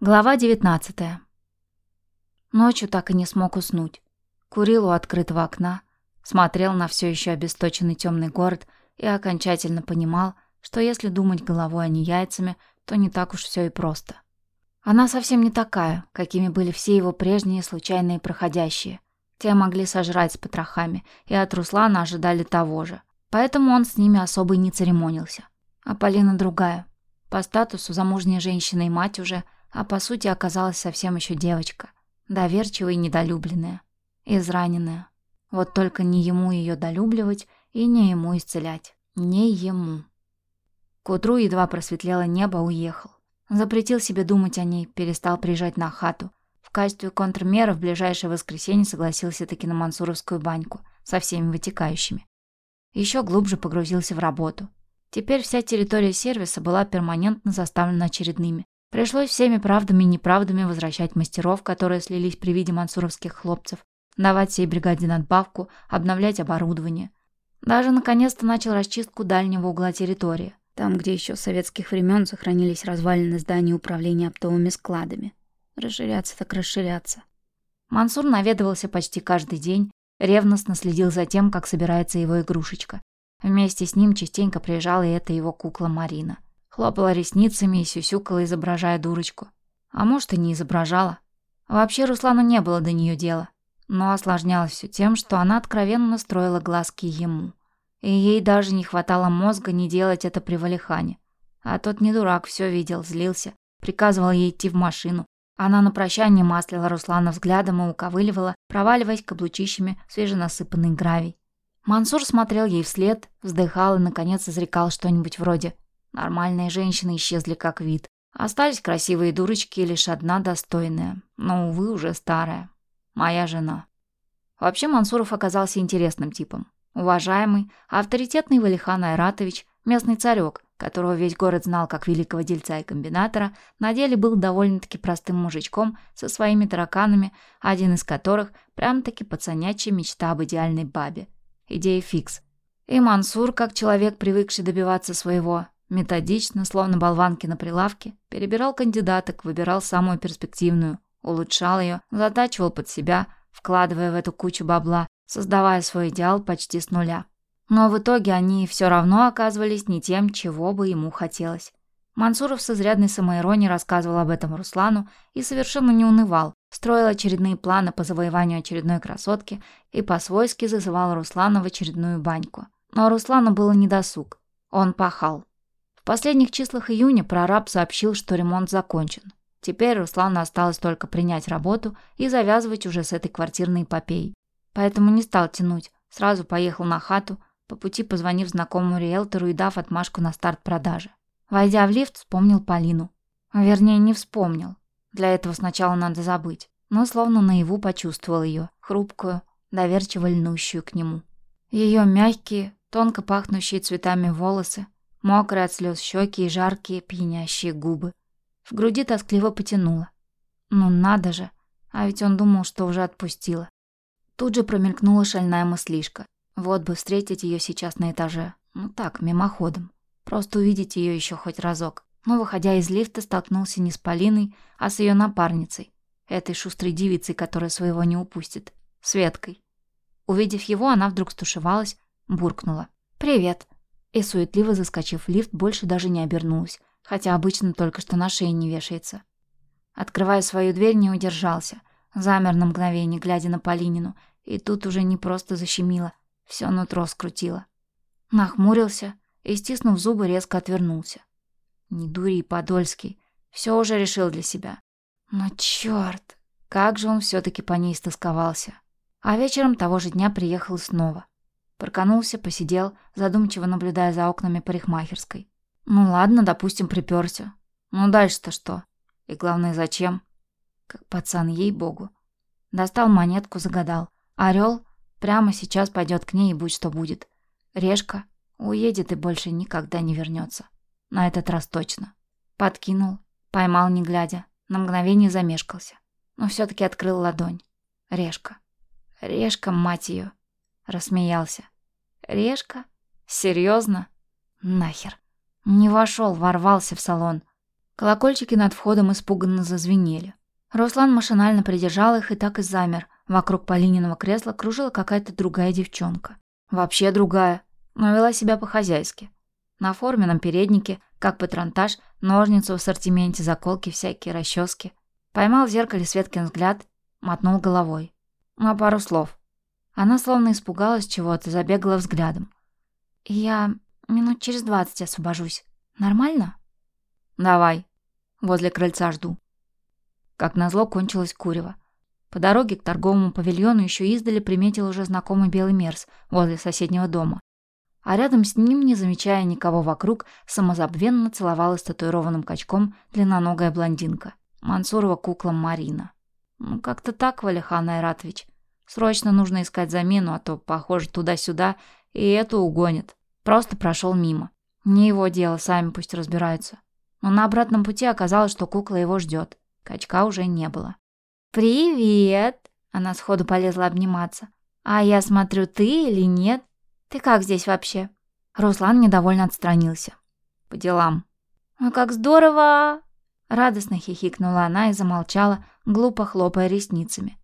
Глава 19. Ночью так и не смог уснуть. Курил у открытого окна, смотрел на все еще обесточенный темный город и окончательно понимал, что если думать головой, а не яйцами, то не так уж все и просто. Она совсем не такая, какими были все его прежние случайные проходящие. Те могли сожрать с потрохами, и от Руслана ожидали того же. Поэтому он с ними особо и не церемонился. А Полина другая. По статусу замужняя женщина и мать уже – а по сути оказалась совсем еще девочка, доверчивая и недолюбленная, израненная. Вот только не ему ее долюбливать и не ему исцелять. Не ему. К утру едва просветлело небо, уехал. Запретил себе думать о ней, перестал приезжать на хату. В качестве контрмеры в ближайшее воскресенье согласился таки на мансуровскую баньку со всеми вытекающими. Еще глубже погрузился в работу. Теперь вся территория сервиса была перманентно заставлена очередными, Пришлось всеми правдами и неправдами возвращать мастеров, которые слились при виде мансуровских хлопцев, давать всей бригаде надбавку, обновлять оборудование. Даже наконец-то начал расчистку дальнего угла территории, там, где еще с советских времен сохранились развалины здания управления оптовыми складами. Расширяться так расширяться. Мансур наведывался почти каждый день, ревностно следил за тем, как собирается его игрушечка. Вместе с ним частенько приезжала и эта его кукла Марина – Хлопала ресницами и сюсюкала, изображая дурочку. А может, и не изображала. Вообще Руслану не было до нее дела. Но осложнялось все тем, что она откровенно строила глазки ему. И ей даже не хватало мозга не делать это при Валихане. А тот не дурак, все видел, злился, приказывал ей идти в машину. Она на прощание маслила Руслана взглядом и уковыливала, проваливаясь каблучищами в свеженасыпанный гравий. Мансур смотрел ей вслед, вздыхал и, наконец, изрекал что-нибудь вроде Нормальные женщины исчезли как вид. Остались красивые дурочки и лишь одна достойная, но, увы, уже старая. Моя жена. Вообще Мансуров оказался интересным типом. Уважаемый, авторитетный Валихан Айратович, местный царек, которого весь город знал как великого дельца и комбинатора, на деле был довольно-таки простым мужичком со своими тараканами, один из которых прям-таки пацанячья мечта об идеальной бабе. Идея фикс. И Мансур, как человек, привыкший добиваться своего, Методично, словно болванки на прилавке, перебирал кандидаток, выбирал самую перспективную, улучшал ее, затачивал под себя, вкладывая в эту кучу бабла, создавая свой идеал почти с нуля. Но в итоге они все равно оказывались не тем, чего бы ему хотелось. Мансуров с изрядной самоиронией рассказывал об этом Руслану и совершенно не унывал, строил очередные планы по завоеванию очередной красотки и по-свойски зазывал Руслана в очередную баньку. Но Руслану было недосуг. Он пахал последних числах июня прораб сообщил, что ремонт закончен. Теперь Руслану осталось только принять работу и завязывать уже с этой квартирной эпопеей. Поэтому не стал тянуть, сразу поехал на хату, по пути позвонив знакомому риэлтору и дав отмашку на старт продажи. Войдя в лифт, вспомнил Полину. Вернее, не вспомнил. Для этого сначала надо забыть. Но словно наяву почувствовал ее, хрупкую, доверчиво льнущую к нему. Ее мягкие, тонко пахнущие цветами волосы, Мокрые от слез щеки и жаркие, пьянящие губы. В груди тоскливо потянуло. Ну надо же, а ведь он думал, что уже отпустила. Тут же промелькнула шальная мыслишка. Вот бы встретить ее сейчас на этаже. Ну так, мимоходом. Просто увидеть ее еще хоть разок. Но, выходя из лифта, столкнулся не с Полиной, а с ее напарницей. Этой шустрой девицей, которая своего не упустит. Светкой. Увидев его, она вдруг стушевалась, буркнула. «Привет» и, суетливо заскочив в лифт, больше даже не обернулась, хотя обычно только что на шее не вешается. Открывая свою дверь, не удержался. Замер на мгновение, глядя на Полинину, и тут уже не просто защемило, все нутро скрутило. Нахмурился и, стиснув зубы, резко отвернулся. Не дури, Подольский, все уже решил для себя. Но черт, как же он все-таки по ней истосковался. А вечером того же дня приехал снова. Проканулся, посидел, задумчиво наблюдая за окнами парикмахерской. Ну ладно, допустим, приперся. Ну дальше-то что? И главное, зачем? Как пацан, ей-богу. Достал монетку, загадал. Орел прямо сейчас пойдет к ней и будь что будет. Решка уедет и больше никогда не вернется. На этот раз точно. Подкинул, поймал не глядя, на мгновение замешкался. Но все-таки открыл ладонь. Решка. Решка, мать ее. Рассмеялся. Решка? Серьезно? Нахер. Не вошел, ворвался в салон. Колокольчики над входом испуганно зазвенели. Руслан машинально придержал их и так и замер. Вокруг Полининого кресла кружила какая-то другая девчонка. Вообще другая, но вела себя по-хозяйски. На форменном переднике, как патронтаж, ножницы в ассортименте, заколки всякие, расчески. Поймал в зеркале Светкин взгляд, мотнул головой. На пару слов. Она словно испугалась чего-то, забегала взглядом. «Я минут через двадцать освобожусь. Нормально?» «Давай», Возле крыльца жду. Как назло кончилось курево. По дороге к торговому павильону еще издали приметил уже знакомый белый мерз возле соседнего дома. А рядом с ним, не замечая никого вокруг, самозабвенно целовалась татуированным качком длинноногая блондинка. Мансурова кукла Марина. Ну, как-то так, Валихан Айратович. Срочно нужно искать замену, а то, похоже, туда-сюда, и эту угонят. Просто прошел мимо. Не его дело, сами пусть разбираются. Но на обратном пути оказалось, что кукла его ждет. Качка уже не было. «Привет!» Она сходу полезла обниматься. «А я смотрю, ты или нет? Ты как здесь вообще?» Руслан недовольно отстранился. «По делам». «Ну как здорово!» Радостно хихикнула она и замолчала, глупо хлопая ресницами.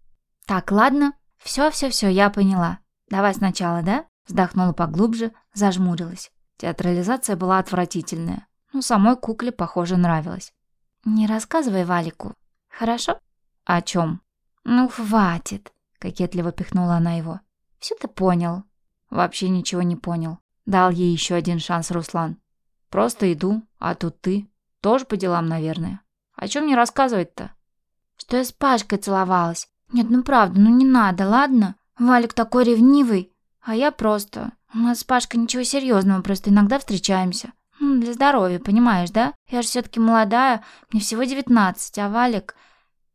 «Так, ладно. Все-все-все, я поняла. Давай сначала, да?» Вздохнула поглубже, зажмурилась. Театрализация была отвратительная но самой кукле, похоже, нравилось. «Не рассказывай Валику, хорошо?» «О чем?» «Ну, хватит», — кокетливо пихнула она его. «Все ты понял». «Вообще ничего не понял». Дал ей еще один шанс Руслан. «Просто иду, а тут ты. Тоже по делам, наверное. О чем мне рассказывать-то?» «Что я с Пашкой целовалась. Нет, ну правда, ну не надо, ладно? Валик такой ревнивый, а я просто... У нас с Пашкой ничего серьезного, просто иногда встречаемся. Для здоровья, понимаешь, да? Я же все-таки молодая, мне всего девятнадцать, а Валик...»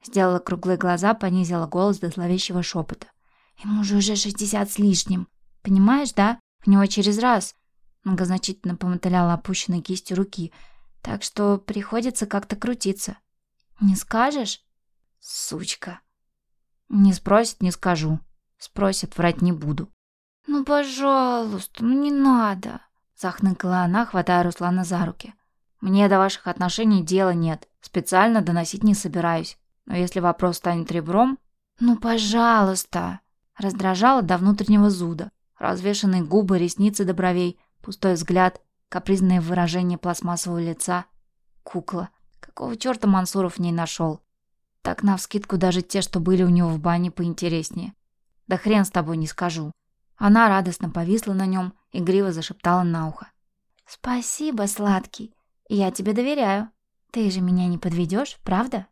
Сделала круглые глаза, понизила голос до зловещего шепота. «Ему же уже шестьдесят с лишним. Понимаешь, да? У него через раз...» Многозначительно помотыляла опущенной кистью руки. «Так что приходится как-то крутиться. Не скажешь?» «Сучка!» «Не спросит, не скажу. Спросит, врать не буду». «Ну, пожалуйста, ну не надо!» Захныкала она, хватая Руслана за руки. «Мне до ваших отношений дела нет. Специально доносить не собираюсь. Но если вопрос станет ребром...» «Ну, пожалуйста!» Раздражала до внутреннего зуда. Развешанные губы, ресницы до бровей, пустой взгляд, капризное выражение пластмассового лица. Кукла. Какого черта Мансуров в ней нашел? Так навскидку даже те, что были у него в бане, поинтереснее. Да хрен с тобой не скажу. Она радостно повисла на нем, игриво зашептала на ухо. «Спасибо, сладкий. Я тебе доверяю. Ты же меня не подведешь, правда?»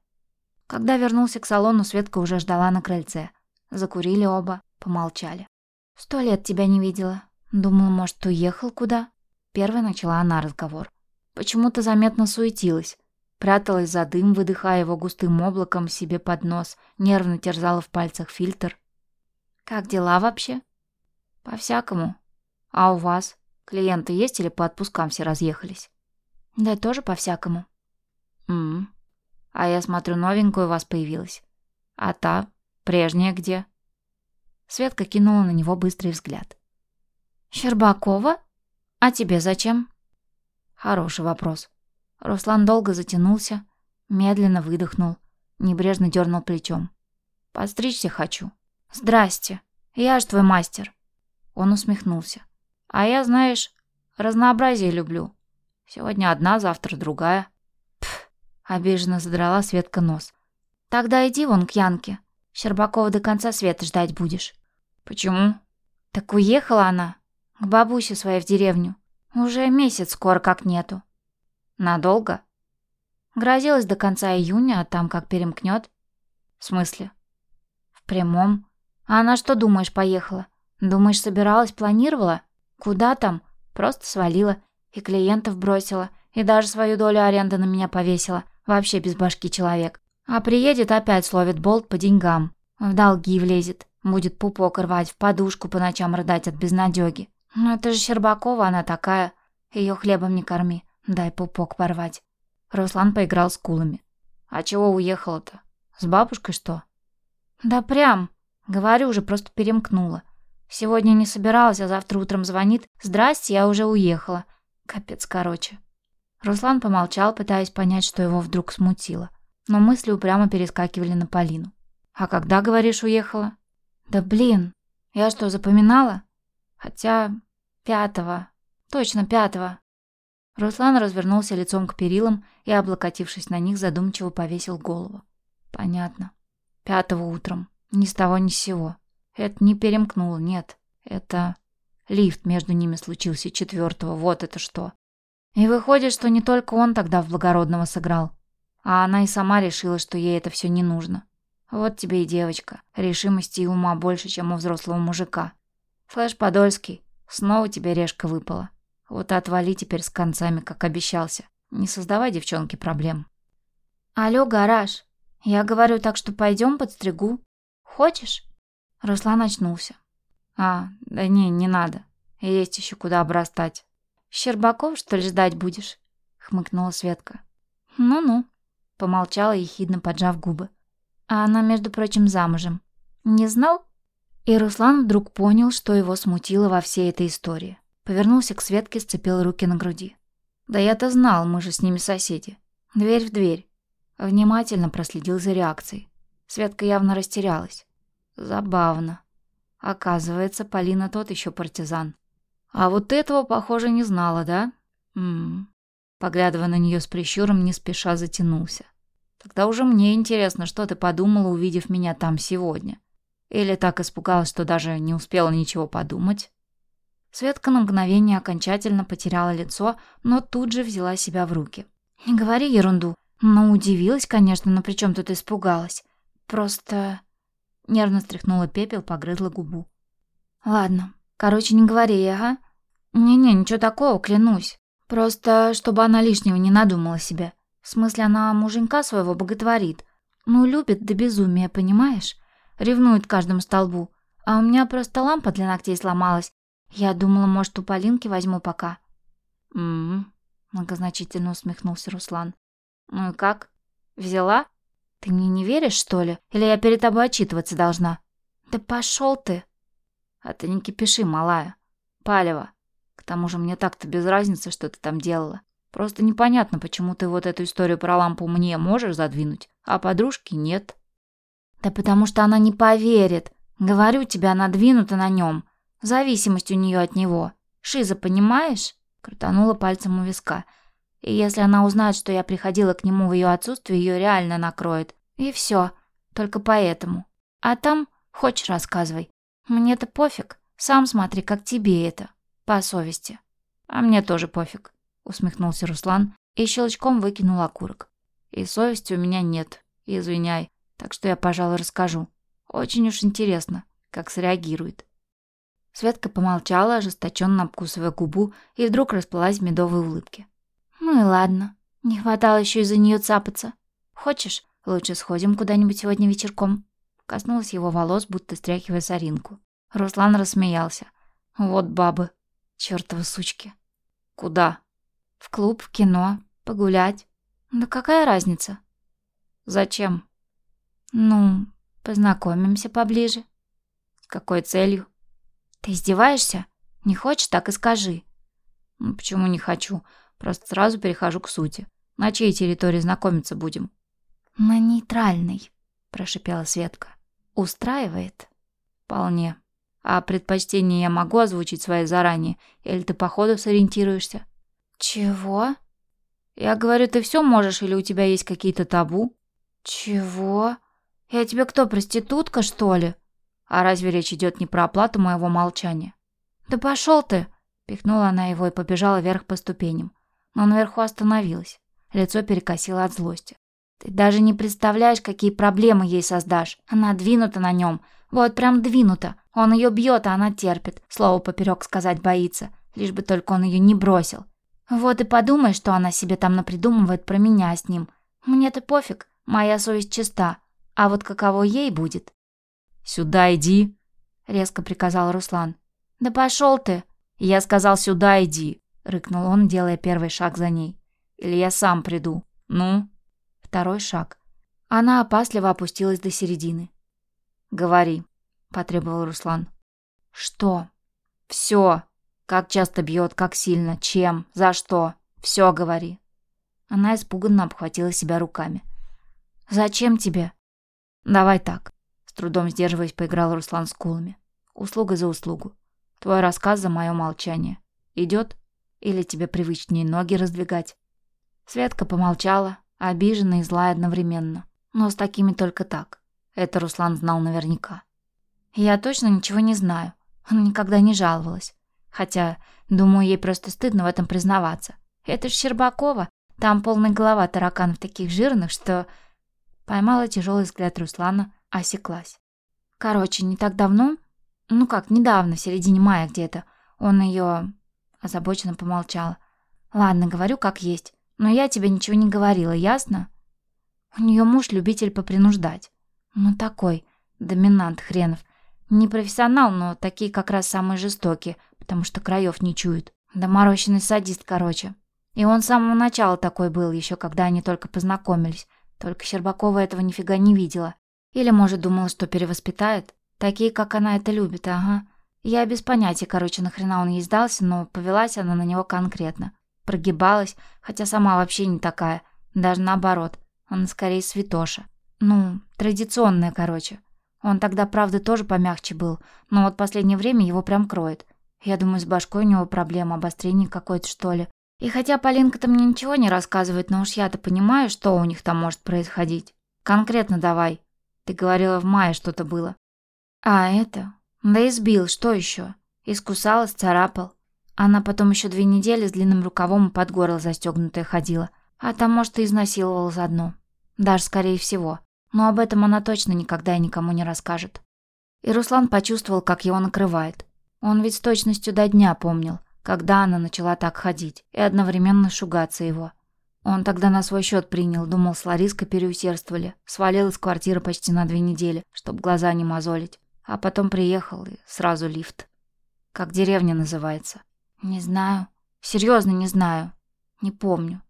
Когда вернулся к салону, Светка уже ждала на крыльце. Закурили оба, помолчали. «Сто лет тебя не видела. Думала, может, уехал куда?» Первой начала она разговор. Почему-то заметно суетилась. Пряталась за дым, выдыхая его густым облаком себе под нос, нервно терзала в пальцах фильтр. «Как дела вообще?» «По-всякому. А у вас? Клиенты есть или по отпускам все разъехались?» «Да тоже по-всякому». «М-м. А я смотрю, новенькая у вас появилась. А та? Прежняя где?» Светка кинула на него быстрый взгляд. «Щербакова? А тебе зачем?» «Хороший вопрос». Руслан долго затянулся, медленно выдохнул, небрежно дернул плечом. «Подстричься хочу». «Здрасте, я ж твой мастер». Он усмехнулся. «А я, знаешь, разнообразие люблю. Сегодня одна, завтра другая». Пф, обиженно задрала Светка нос. «Тогда иди вон к Янке. Щербакова до конца света ждать будешь». «Почему?» «Так уехала она. К бабусе своей в деревню. Уже месяц скоро как нету». «Надолго?» Грозилась до конца июня, а там как перемкнет. «В смысле?» «В прямом. А она что, думаешь, поехала? Думаешь, собиралась, планировала? Куда там? Просто свалила. И клиентов бросила. И даже свою долю аренды на меня повесила. Вообще без башки человек. А приедет, опять словит болт по деньгам. В долги влезет. Будет пупок рвать, в подушку по ночам рыдать от безнадёги. Ну это же Щербакова она такая. Ее хлебом не корми. Дай пупок порвать. Руслан поиграл с кулами. А чего уехала-то? С бабушкой что? Да прям. Говорю же, просто перемкнула. Сегодня не собиралась, а завтра утром звонит. «Здрасте, я уже уехала». Капец, короче. Руслан помолчал, пытаясь понять, что его вдруг смутило. Но мысли упрямо перескакивали на Полину. «А когда, говоришь, уехала?» «Да блин, я что, запоминала?» «Хотя... пятого. Точно, пятого». Руслан развернулся лицом к перилам и, облокотившись на них, задумчиво повесил голову. «Понятно. Пятого утром. Ни с того ни с сего. Это не перемкнуло, нет. Это... Лифт между ними случился четвертого, вот это что. И выходит, что не только он тогда в благородного сыграл, а она и сама решила, что ей это все не нужно. Вот тебе и девочка, решимости и ума больше, чем у взрослого мужика. Флэш Подольский, снова тебе решка выпала. Вот и отвали теперь с концами, как обещался. Не создавай девчонке проблем. Алло, гараж. Я говорю так, что пойдем подстригу. Хочешь? Руслан очнулся. А, да не, не надо. Есть еще куда обрастать. Щербаков, что ли, ждать будешь? Хмыкнула Светка. Ну-ну. Помолчала, ехидно поджав губы. А она, между прочим, замужем. Не знал? И Руслан вдруг понял, что его смутило во всей этой истории. Повернулся к Светке, сцепил руки на груди. «Да я-то знал, мы же с ними соседи. Дверь в дверь». Внимательно проследил за реакцией. Светка явно растерялась. Забавно. Оказывается, Полина тот еще партизан. А вот этого, похоже, не знала, да? Ммм. Поглядывая на нее с прищуром, не спеша затянулся. Тогда уже мне интересно, что ты подумала, увидев меня там сегодня. Или так испугалась, что даже не успела ничего подумать? Светка на мгновение окончательно потеряла лицо, но тут же взяла себя в руки. «Не говори ерунду. Ну, удивилась, конечно, но при чем тут испугалась? Просто...» Нервно стряхнула пепел, погрызла губу. «Ладно. Короче, не говори, ага. Не-не, ничего такого, клянусь. Просто, чтобы она лишнего не надумала себе. В смысле, она муженька своего боготворит. Ну, любит до безумия, понимаешь? Ревнует каждому столбу. А у меня просто лампа для ногтей сломалась. Я думала, может, у Полинки возьму пока. «М-м-м», многозначительно усмехнулся Руслан. «Ну и как? Взяла? Ты мне не веришь, что ли? Или я перед тобой отчитываться должна?» «Да пошел ты!» «А ты не кипиши, малая. Палево. К тому же мне так-то без разницы, что ты там делала. Просто непонятно, почему ты вот эту историю про лампу мне можешь задвинуть, а подружки нет». «Да потому что она не поверит. Говорю тебе, она двинута на нем. Зависимость у нее от него. Шиза, понимаешь?» Крутанула пальцем у виска. «И если она узнает, что я приходила к нему в ее отсутствие, ее реально накроет. И все. Только поэтому. А там хочешь рассказывай. Мне-то пофиг. Сам смотри, как тебе это. По совести». «А мне тоже пофиг», — усмехнулся Руслан и щелчком выкинул окурок. «И совести у меня нет. Извиняй. Так что я, пожалуй, расскажу. Очень уж интересно, как среагирует». Светка помолчала, ожесточенно обкусывая губу, и вдруг расплылась в медовой улыбке. «Ну и ладно. Не хватало еще из-за нее цапаться. Хочешь, лучше сходим куда-нибудь сегодня вечерком?» Коснулась его волос, будто стряхивая соринку. Руслан рассмеялся. «Вот бабы. Чёртовы сучки. Куда?» «В клуб, в кино, погулять. Да какая разница?» «Зачем?» «Ну, познакомимся поближе». «С какой целью?» «Ты издеваешься? Не хочешь, так и скажи». «Ну, почему не хочу? Просто сразу перехожу к сути. На чьей территории знакомиться будем?» «На нейтральной», — прошипела Светка. «Устраивает?» «Вполне. А предпочтение я могу озвучить свои заранее, или ты по ходу сориентируешься?» «Чего?» «Я говорю, ты все можешь, или у тебя есть какие-то табу?» «Чего? Я тебе кто, проститутка, что ли?» А разве речь идет не про оплату моего молчания? «Да пошел ты!» Пихнула она его и побежала вверх по ступеням. Но наверху остановилась. Лицо перекосило от злости. «Ты даже не представляешь, какие проблемы ей создашь. Она двинута на нем. Вот прям двинута. Он ее бьет, а она терпит. Слово поперек сказать боится. Лишь бы только он ее не бросил. Вот и подумай, что она себе там напридумывает про меня с ним. Мне-то пофиг. Моя совесть чиста. А вот каково ей будет, «Сюда иди!» — резко приказал Руслан. «Да пошел ты!» «Я сказал, сюда иди!» — рыкнул он, делая первый шаг за ней. «Или я сам приду. Ну?» Второй шаг. Она опасливо опустилась до середины. «Говори», — потребовал Руслан. «Что?» «Все. Как часто бьет, как сильно, чем, за что. Все говори». Она испуганно обхватила себя руками. «Зачем тебе?» «Давай так», — трудом сдерживаясь, поиграл Руслан с кулами. «Услуга за услугу. Твой рассказ за мое молчание. Идет? Или тебе привычнее ноги раздвигать?» Светка помолчала, обиженная и злая одновременно. Но с такими только так. Это Руслан знал наверняка. Я точно ничего не знаю. Она никогда не жаловалась. Хотя, думаю, ей просто стыдно в этом признаваться. Это ж Щербакова. Там полная голова тараканов таких жирных, что... Поймала тяжелый взгляд Руслана, осеклась. Короче, не так давно, ну как, недавно, в середине мая где-то, он ее озабоченно помолчала. Ладно, говорю как есть, но я тебе ничего не говорила, ясно? У нее муж любитель попринуждать. Ну такой, доминант хренов. Не профессионал, но такие как раз самые жестокие, потому что краев не чуют. Доморощенный садист, короче. И он с самого начала такой был, еще когда они только познакомились. Только Щербакова этого нифига не видела. Или, может, думала, что перевоспитает? Такие, как она, это любит, ага. Я без понятия, короче, нахрена он ей сдался, но повелась она на него конкретно. Прогибалась, хотя сама вообще не такая. Даже наоборот. Она скорее святоша. Ну, традиционная, короче. Он тогда, правда, тоже помягче был, но вот последнее время его прям кроет. Я думаю, с башкой у него проблема, обострение какое-то, что ли. И хотя Полинка-то мне ничего не рассказывает, но уж я-то понимаю, что у них там может происходить. Конкретно давай. Ты говорила, в мае что-то было. А, это? Да избил, что еще? Искусал, царапал. Она потом еще две недели с длинным рукавом под горло застегнутая ходила. А там, может, и изнасиловал заодно. Даже скорее всего. Но об этом она точно никогда и никому не расскажет. И Руслан почувствовал, как его накрывает. Он ведь с точностью до дня помнил, когда она начала так ходить, и одновременно шугаться его. Он тогда на свой счет принял, думал, с Лариской переусердствовали, свалил из квартиры почти на две недели, чтобы глаза не мозолить. А потом приехал и сразу лифт. Как деревня называется? Не знаю. Серьезно не знаю. Не помню.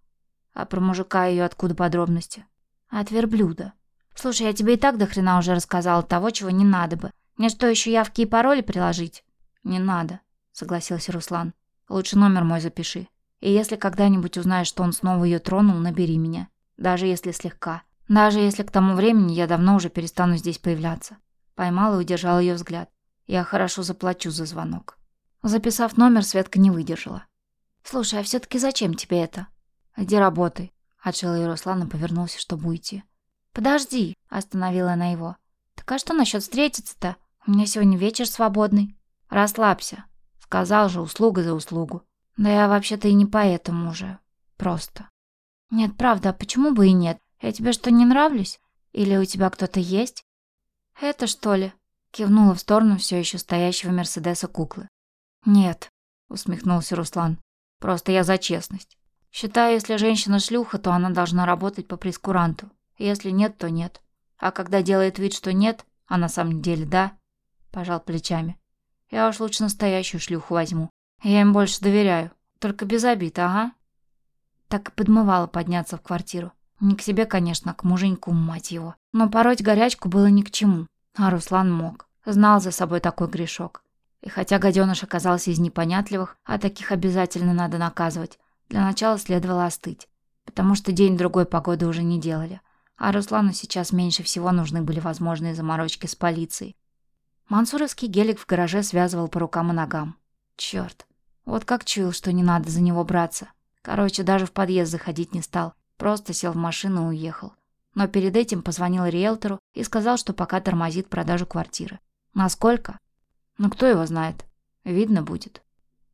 А про мужика ее откуда подробности? От верблюда. Слушай, я тебе и так до хрена уже рассказала того, чего не надо бы. Мне что, еще явки и пароли приложить? Не надо, согласился Руслан. Лучше номер мой запиши. И если когда-нибудь узнаешь, что он снова ее тронул, набери меня. Даже если слегка. Даже если к тому времени я давно уже перестану здесь появляться. Поймал и удержал ее взгляд. Я хорошо заплачу за звонок. Записав номер, Светка не выдержала. «Слушай, а все-таки зачем тебе это?» «Иди работай», — отшила ее Руслан и повернулся, чтобы уйти. «Подожди», — остановила она его. «Так а что насчет встретиться-то? У меня сегодня вечер свободный». «Расслабься», — сказал же, услуга за услугу. «Да я вообще-то и не поэтому уже. Просто». «Нет, правда, а почему бы и нет? Я тебе что, не нравлюсь? Или у тебя кто-то есть?» «Это что ли?» — кивнула в сторону все еще стоящего Мерседеса куклы. «Нет», — усмехнулся Руслан. «Просто я за честность. Считаю, если женщина шлюха, то она должна работать по прескуранту. Если нет, то нет. А когда делает вид, что нет, а на самом деле да, пожал плечами. Я уж лучше настоящую шлюху возьму. Я им больше доверяю. Только без обид, ага. Так и подмывала подняться в квартиру. Не к себе, конечно, а к муженьку, мать его. Но пороть горячку было ни к чему. А Руслан мог. Знал за собой такой грешок. И хотя гаденыш оказался из непонятливых, а таких обязательно надо наказывать, для начала следовало остыть. Потому что день-другой погоды уже не делали. А Руслану сейчас меньше всего нужны были возможные заморочки с полицией. Мансуровский гелик в гараже связывал по рукам и ногам. Черт, вот как чуял, что не надо за него браться. Короче, даже в подъезд заходить не стал. Просто сел в машину и уехал. Но перед этим позвонил риэлтору и сказал, что пока тормозит продажу квартиры. Насколько? Ну, кто его знает. Видно будет.